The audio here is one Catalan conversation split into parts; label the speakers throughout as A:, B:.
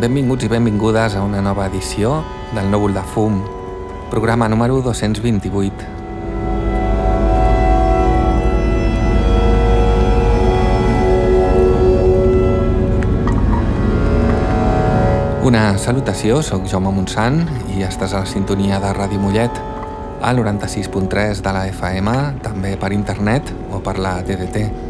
A: benvinguts i benvingudes a una nova edició del Núvol de Fum, programa número 228. Una salutació, sóc Jaume Montsant i estàs a la sintonia de Ràdio Mollet, al 96.3 de la FM, també per internet o per la DDT.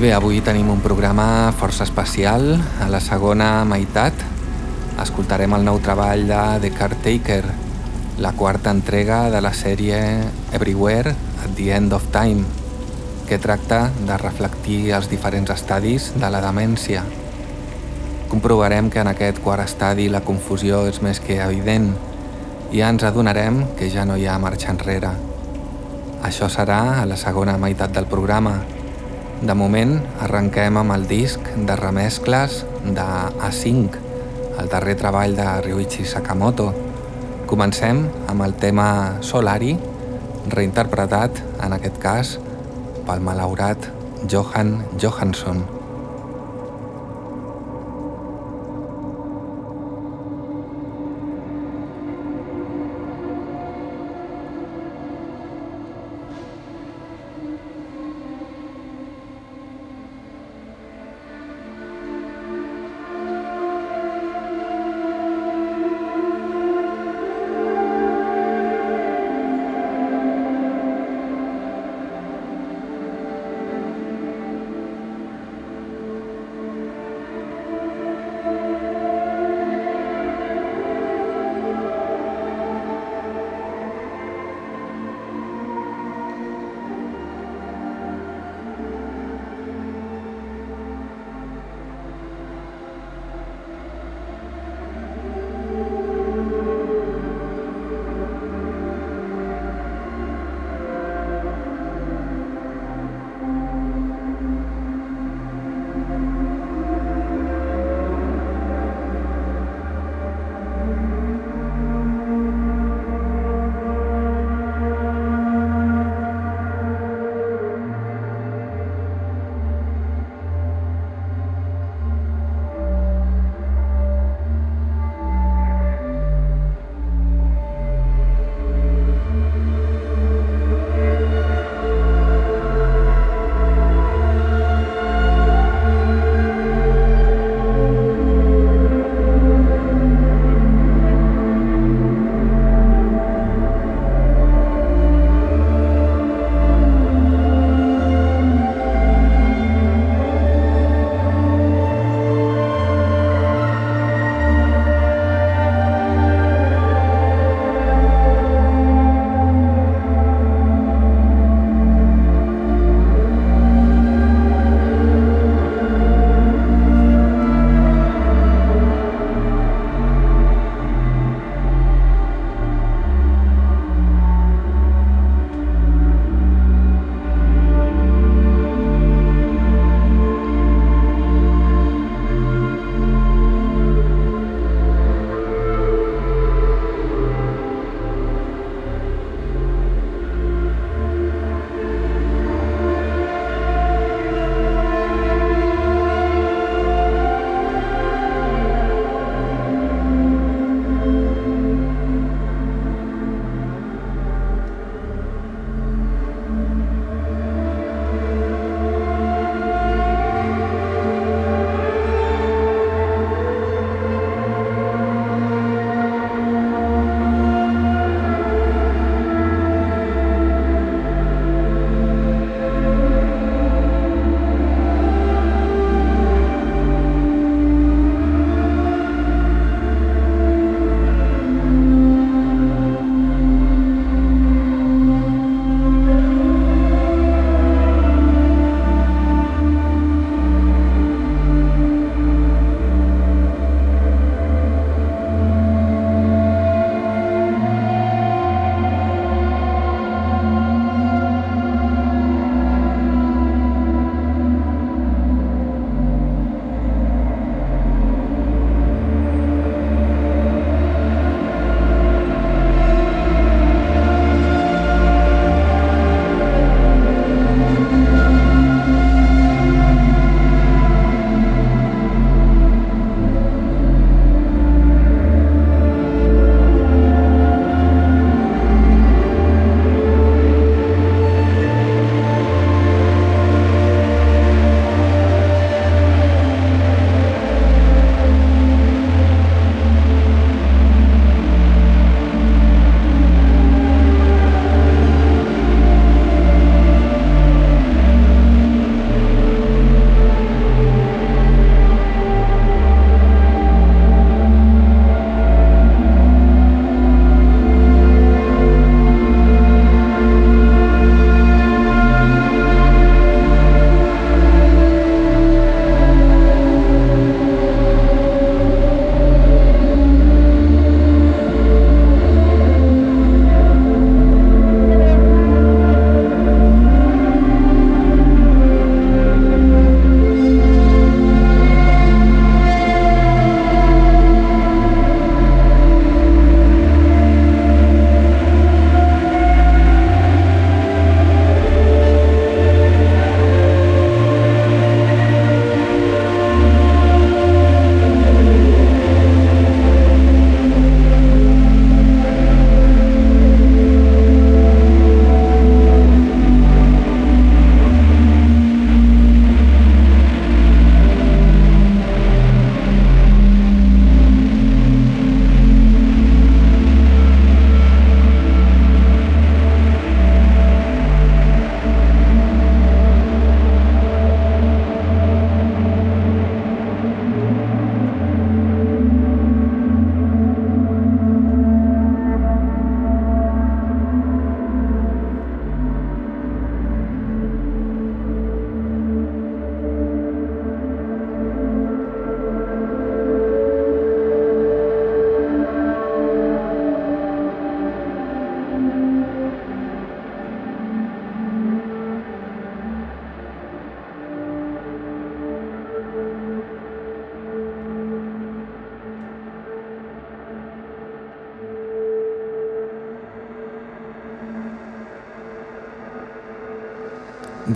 A: bé, avui tenim un programa força especial. A la segona meitat escoltarem el nou treball de The Caretaker, la quarta entrega de la sèrie Everywhere at the End of Time, que tracta de reflectir els diferents estadis de la demència. Comprovarem que en aquest quart estadi la confusió és més que evident i ens adonarem que ja no hi ha marxa enrere. Això serà a la segona meitat del programa, de moment arrenquem amb el disc de remescles de A5, el darrer treball de Ryuichi Sakamoto. Comencem amb el tema Solari, reinterpretat, en aquest cas, pel malaurat Johan Johansson.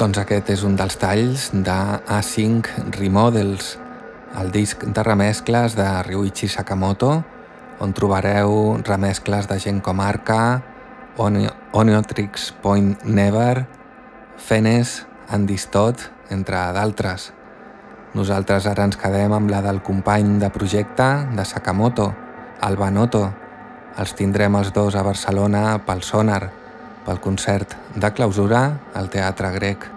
A: Doncs aquest és un dels talls A5 Remodels, el disc de remescles de Ryuichi Sakamoto, on trobareu remescles de gent com Arca, Oniotrix Point Never, Fenes, Andistot, entre d'altres. Nosaltres ara ens quedem amb la del company de projecte de Sakamoto, Alba Noto. Els tindrem els dos a Barcelona pel Sonar, pel concert de clausura al Teatre Grec.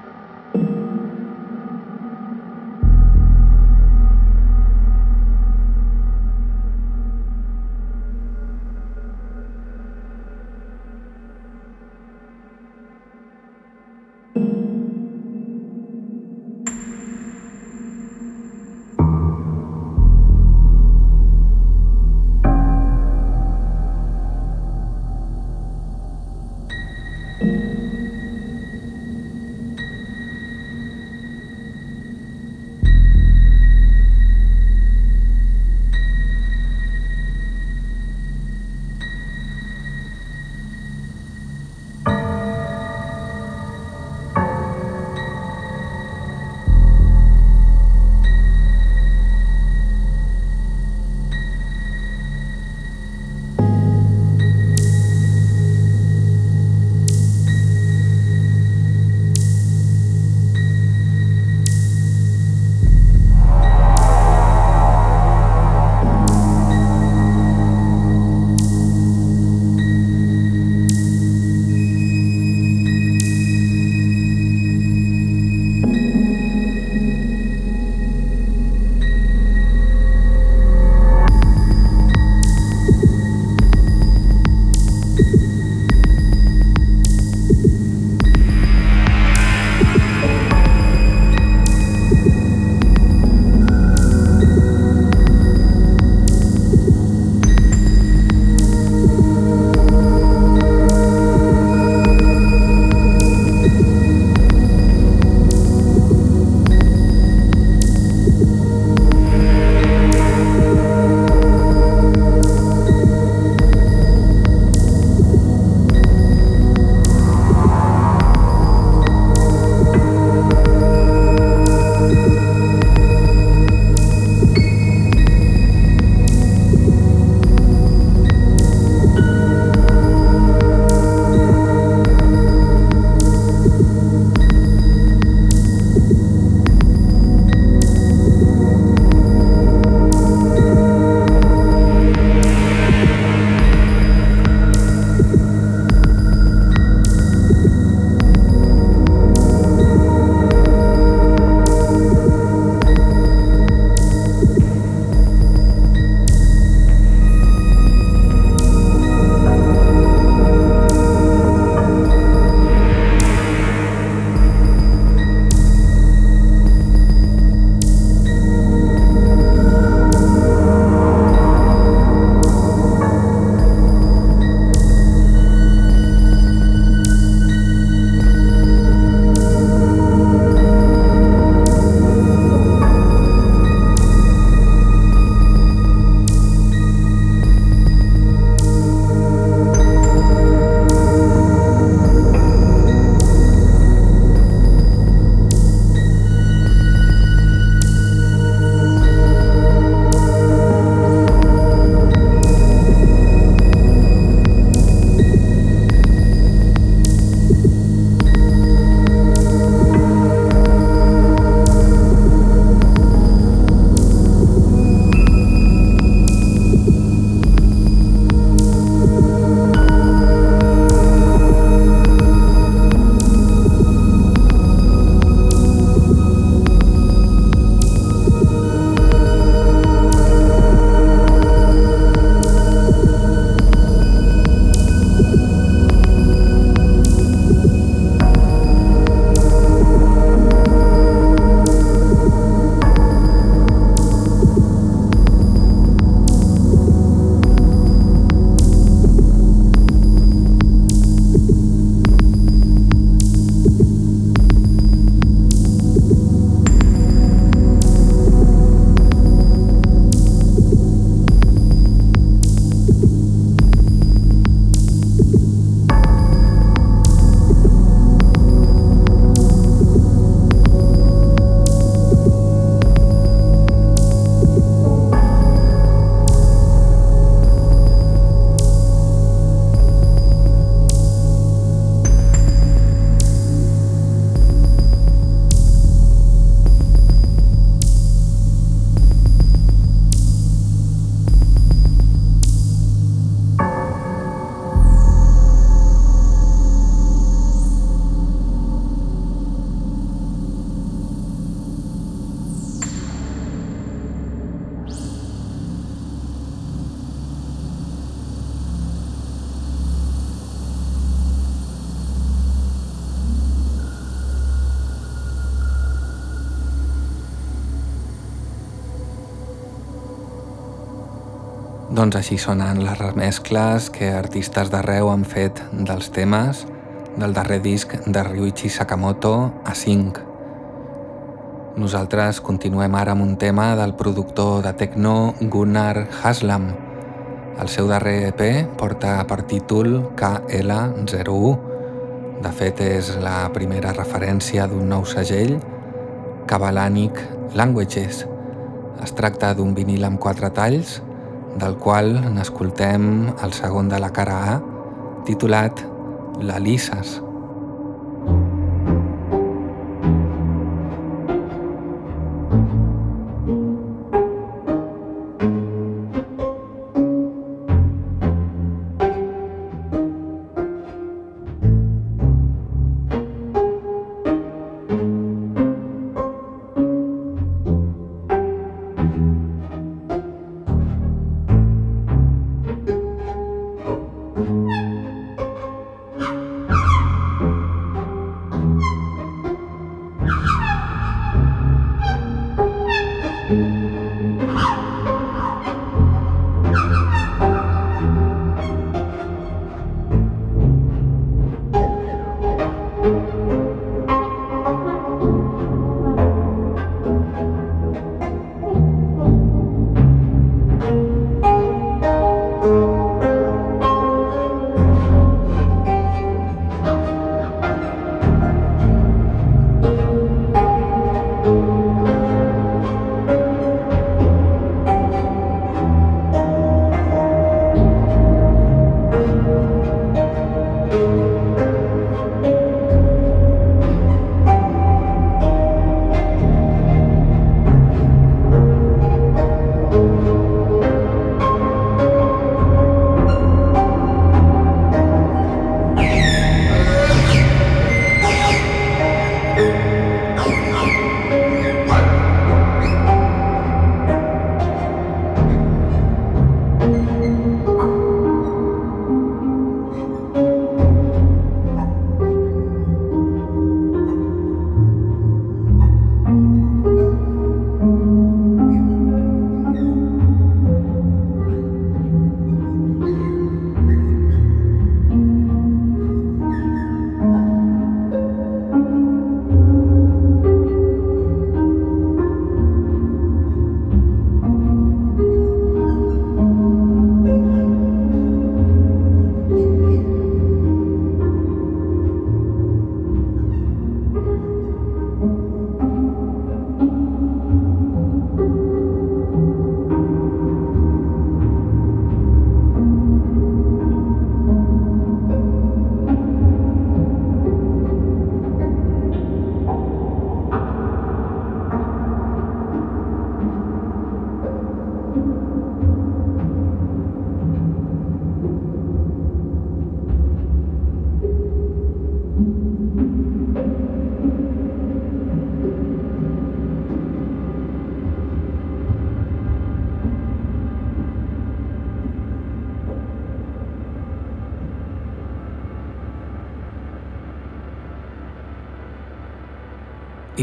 A: Doncs així sonen les remescles que artistes d'arreu han fet dels temes del darrer disc de Ryuichi Sakamoto a 5. Nosaltres continuem ara amb un tema del productor de techno Gunnar Haslam. El seu darrer EP porta per títol KL01. De fet, és la primera referència d'un nou segell, Kabalanic Languages. Es tracta d'un vinil amb quatre talls, del qual n'escoltem el segon de la cara A, titulat L'Alises.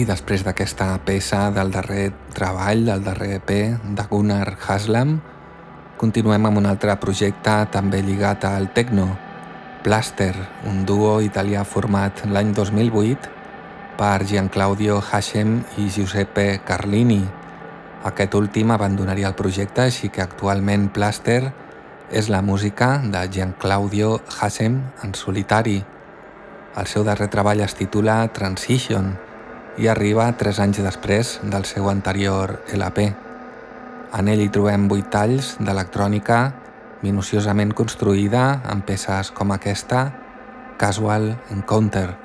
A: Després d'aquesta peça del darrer treball, del darrer EP de Gunnar Haslam, continuem amb un altre projecte també lligat al techno, Plaster, un duo italià format l'any 2008 per Gianclaudio Hashem i Giuseppe Carlini. Aquest últim abandonaria el projecte, així que actualment Plaster és la música de Gianclaudio Hashem en solitari. El seu darrer treball es titula Transition, i arriba tres anys després del seu anterior LP. En ell hi trobem vuit talls d'electrònica minuciosament construïda amb peces com aquesta, Casual Encounter.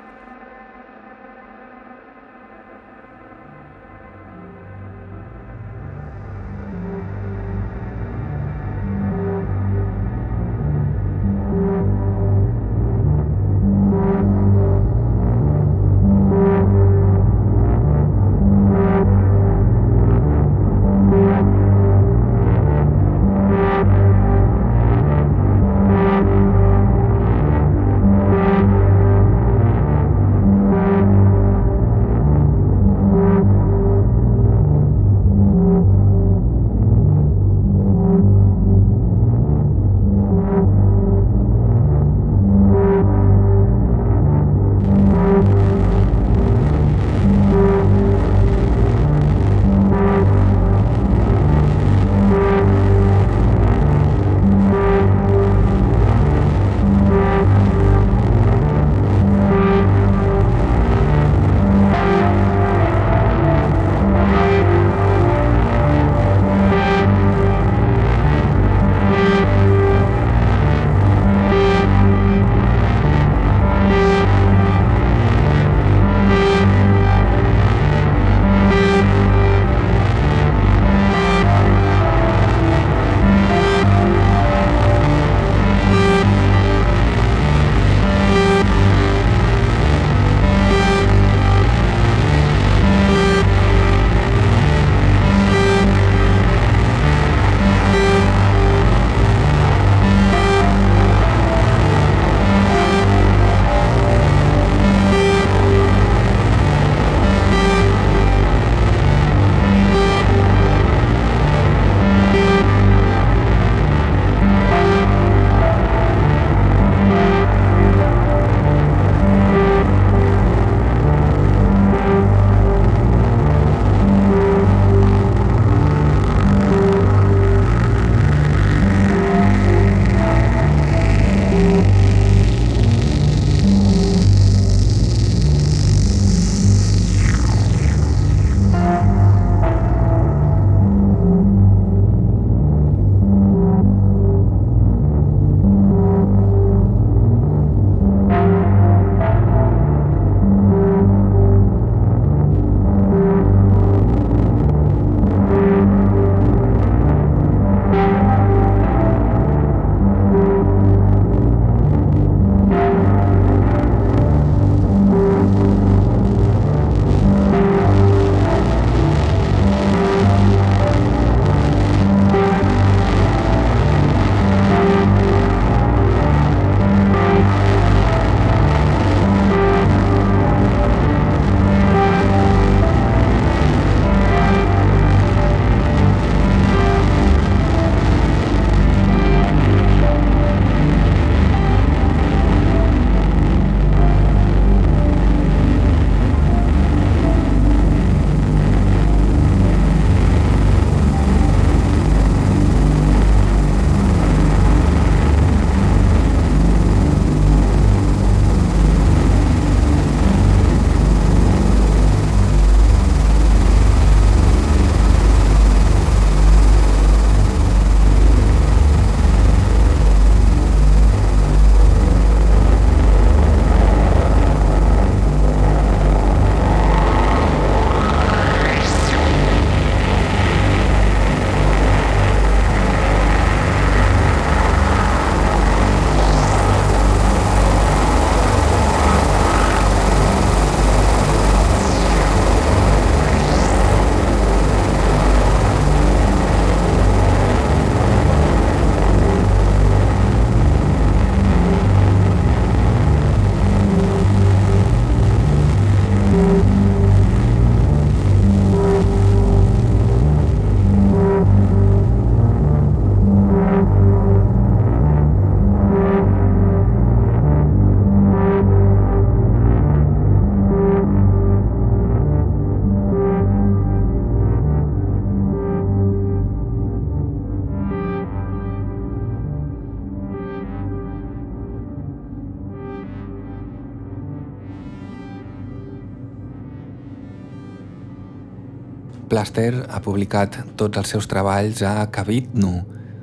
A: Plaster ha publicat tots els seus treballs a Kavitnu,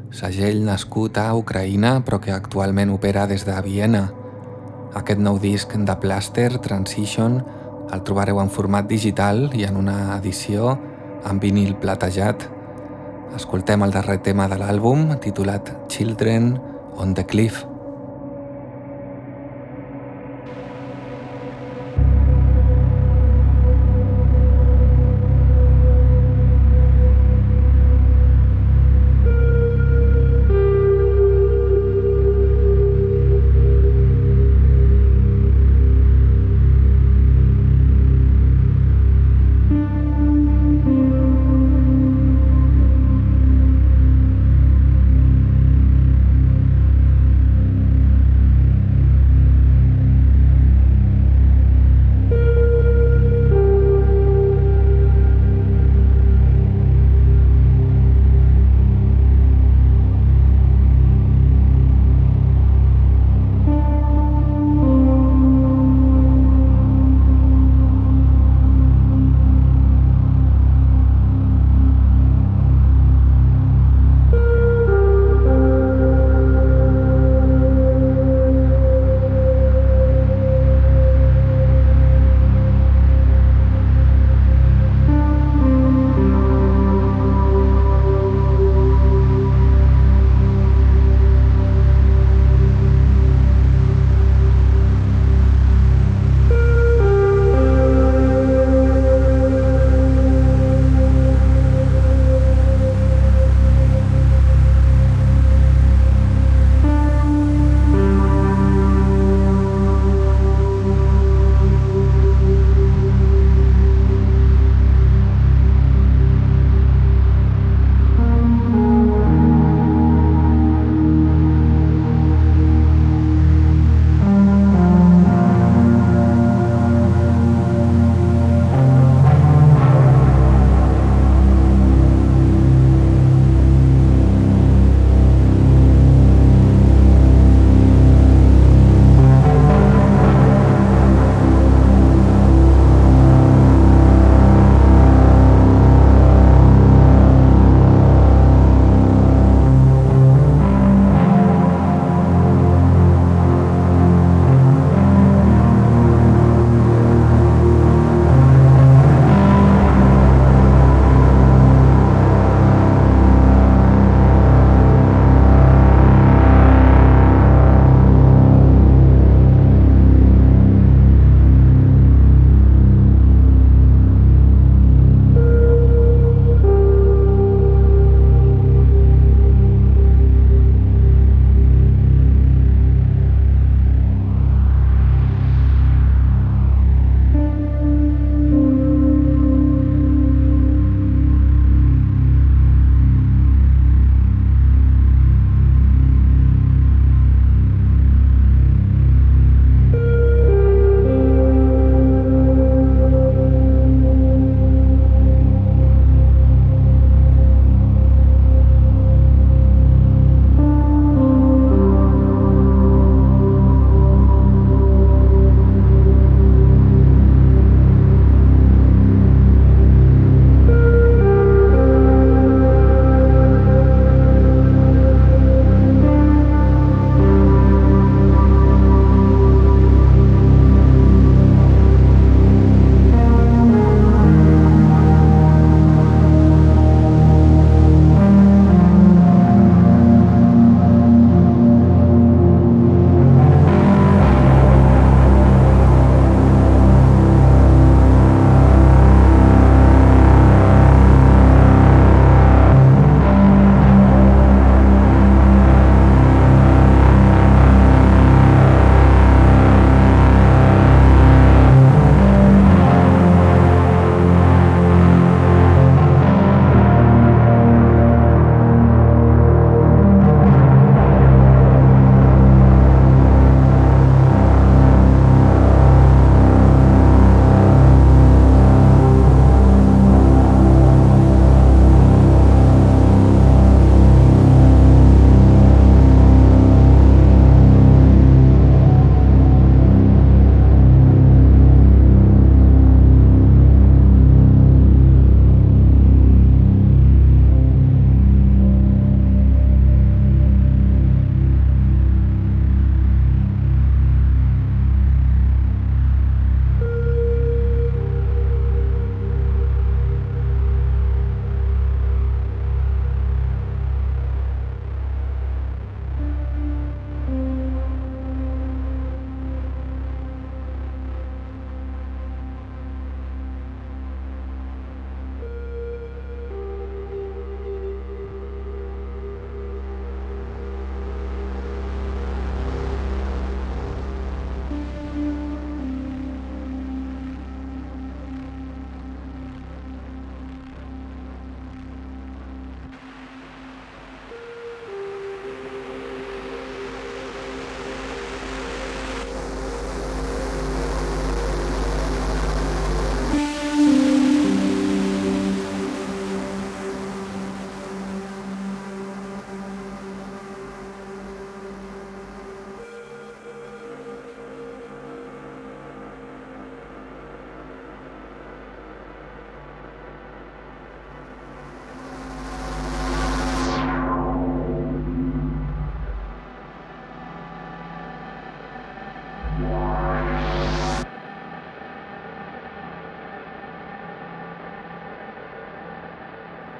A: segell nascut a Ucraïna però que actualment opera des de Viena. Aquest nou disc de Plaster, Transition, el trobareu en format digital i en una edició amb vinil platejat. Escoltem el darrer tema de l'àlbum, titulat Children on the Cliff.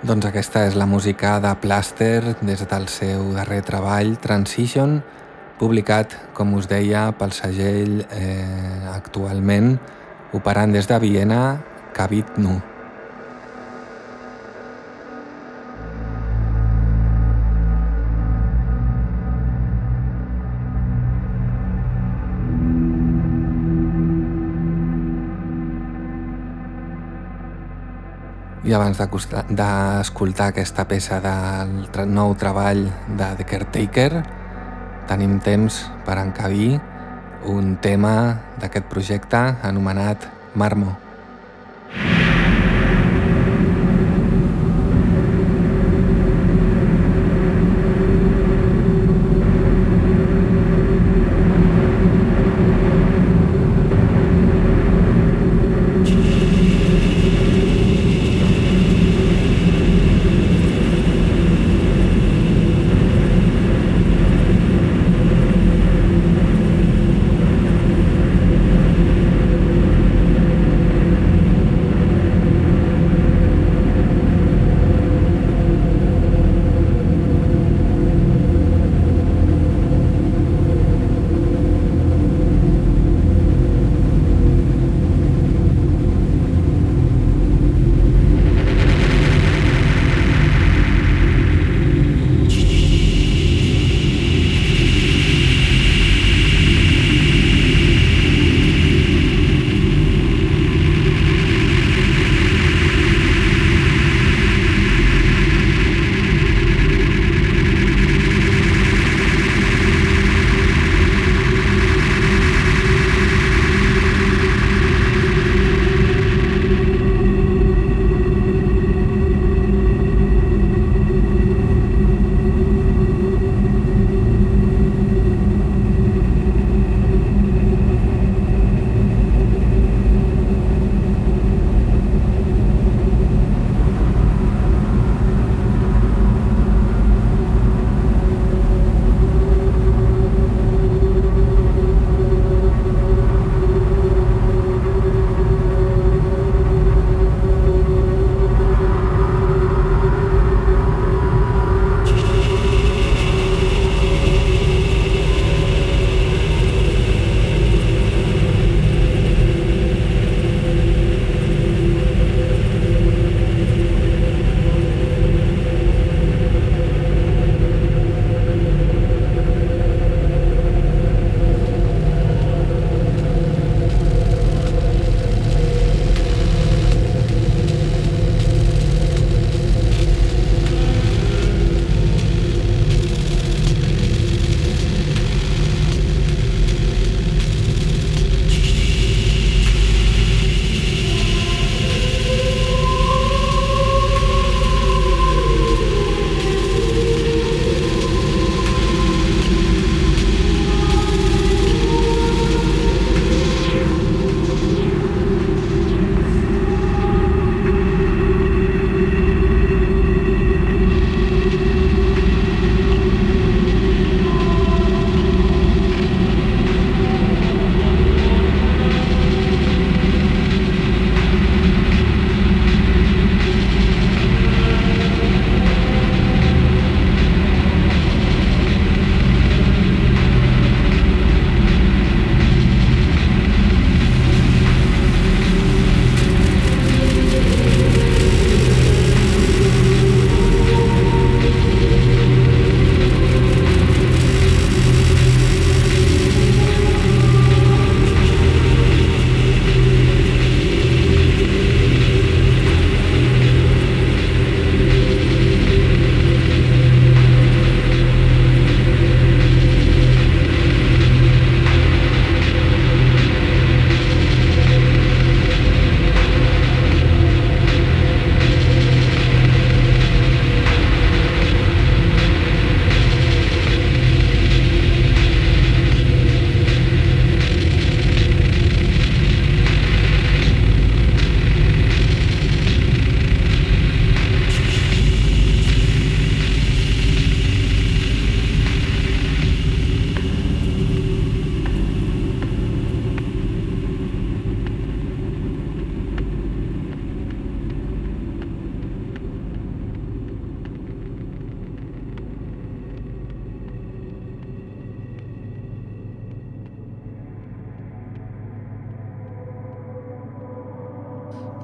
A: Doncs aquesta és la música de Plaster des del seu darrer treball Transition, publicat, com us deia, pel segell eh, actualment operant des de Viena, Kavit Nu. Abans d'escoltar aquesta peça del nou treball de The Caretaker, tenim temps per encabir un tema d'aquest projecte anomenat Marmo.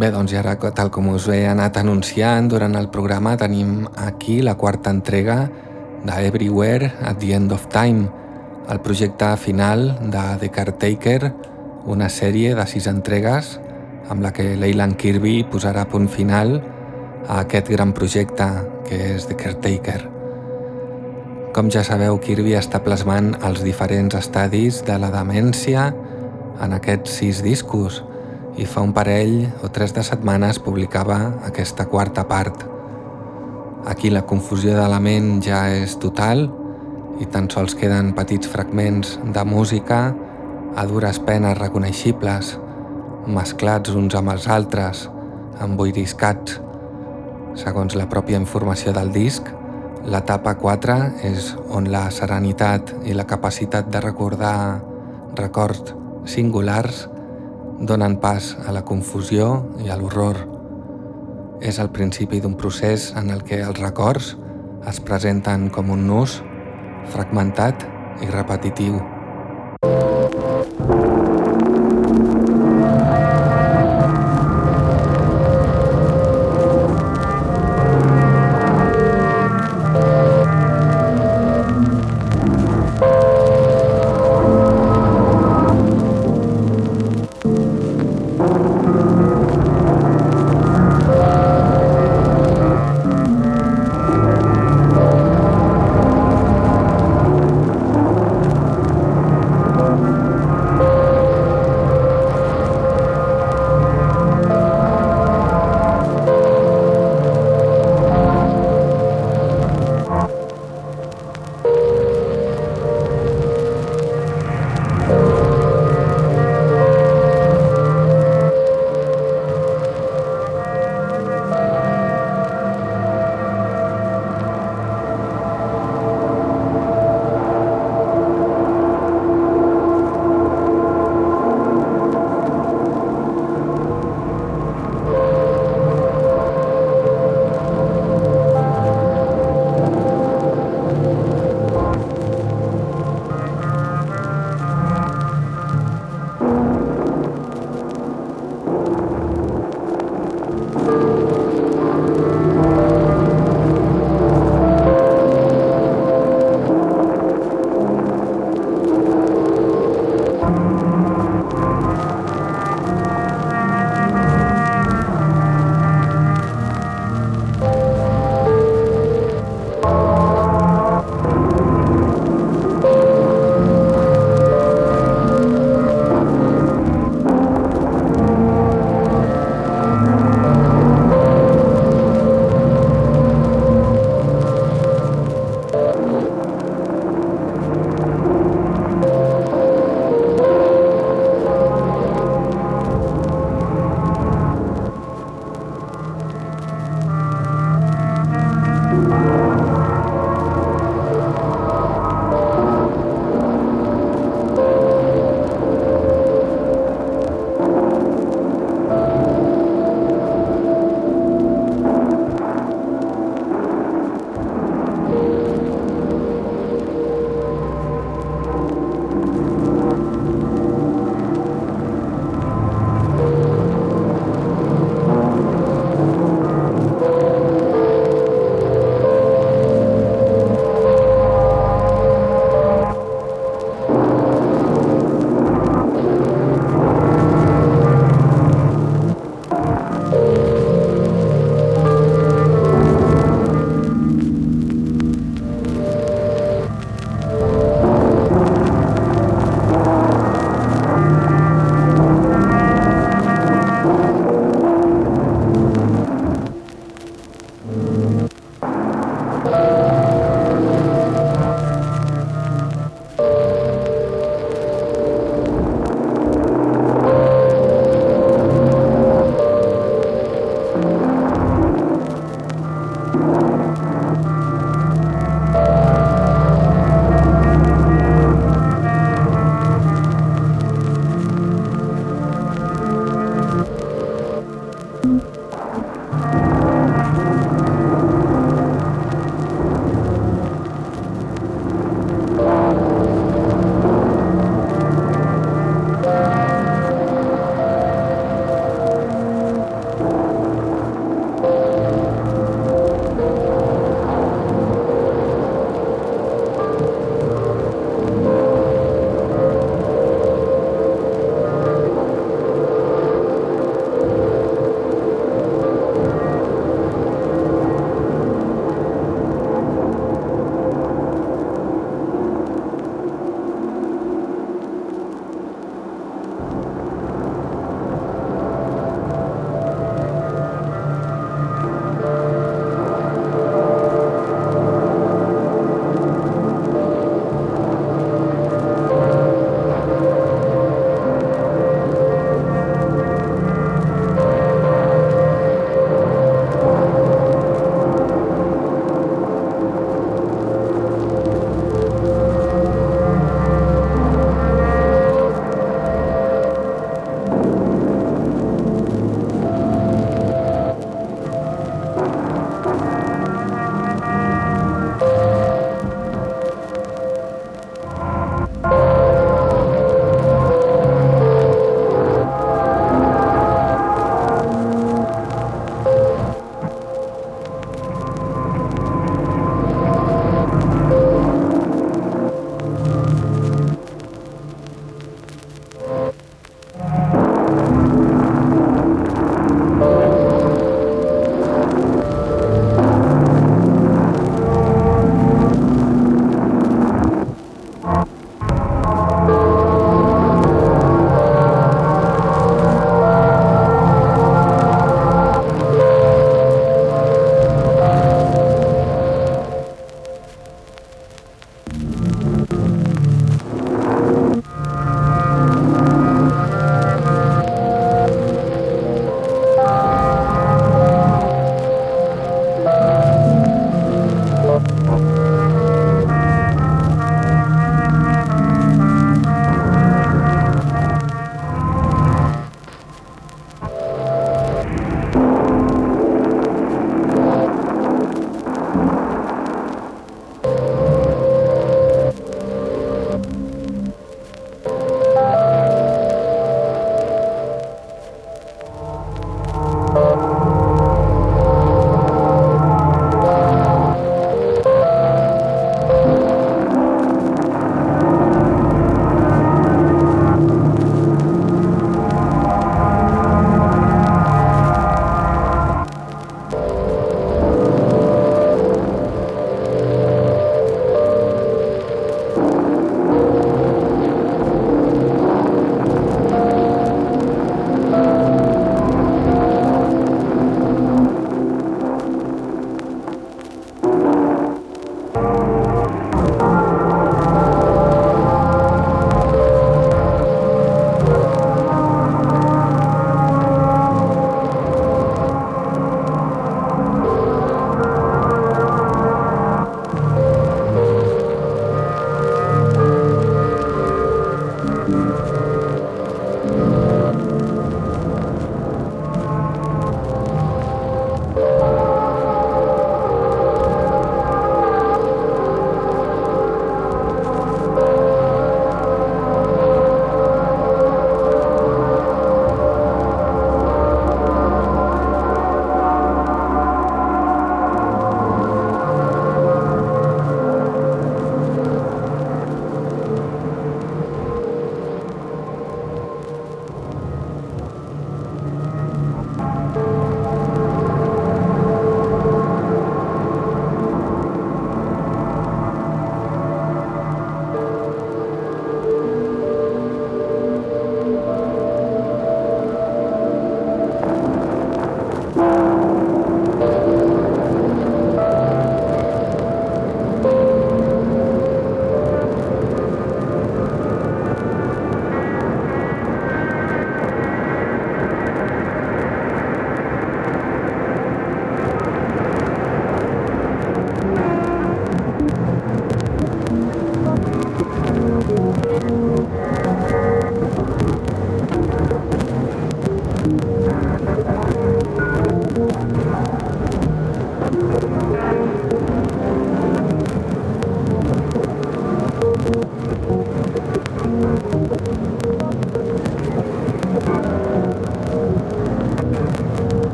A: Bé, doncs i ara, tal com us he anat anunciant durant el programa, tenim aquí la quarta entrega de Everywhere at the End of Time, el projecte final de The Caretaker, una sèrie de sis entregues amb la que Leyland Kirby posarà punt final a aquest gran projecte que és The Caretaker. Com ja sabeu, Kirby està plasmant els diferents estadis de la demència en aquests sis discos, i fa un parell o tres de setmanes publicava aquesta quarta part. Aquí la confusió de la ment ja és total i tan sols queden petits fragments de música a dures penes reconeixibles, mesclats uns amb els altres, emboiriscats. Segons la pròpia informació del disc, l'etapa 4 és on la serenitat i la capacitat de recordar records singulars donen pas a la confusió i a l'horror. És el principi d'un procés en el que els records es presenten com un nus fragmentat i repetitiu. I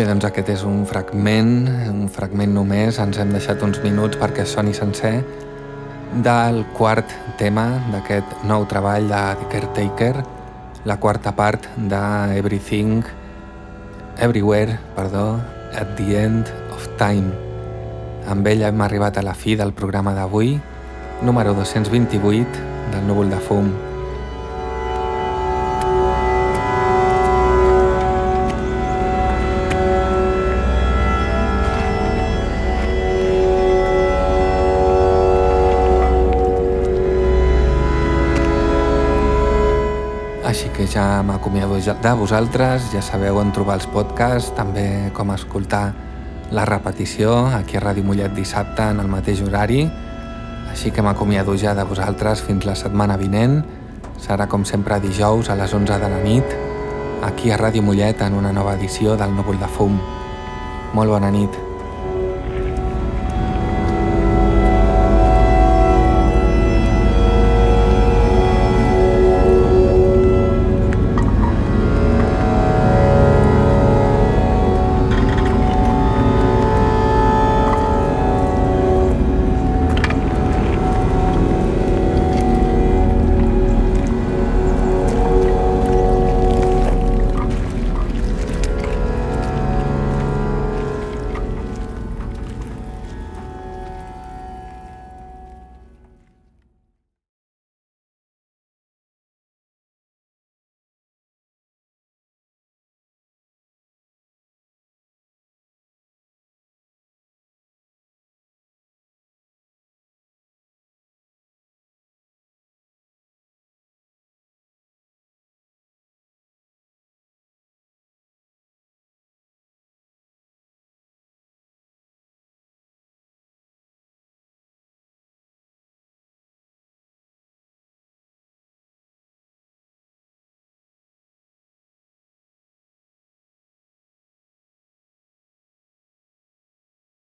A: bé, doncs aquest és un fragment, un fragment només, ens hem deixat uns minuts perquè soni sencer, del quart tema d'aquest nou treball de The Caretaker, la quarta part de Everything, Everywhere, perdó, at the End of Time. Amb ella hem arribat a la fi del programa d'avui, número 228 del núvol de fum. M'acomiado de vosaltres, ja sabeu on trobar els podcasts, també com escoltar la repetició aquí a Ràdio Mollet dissabte en el mateix horari. Així que m'acomiado ja de vosaltres fins la setmana vinent. Serà com sempre dijous a les 11 de la nit, aquí a Ràdio Mollet en una nova edició del Núvol de Fum. Molt bona nit.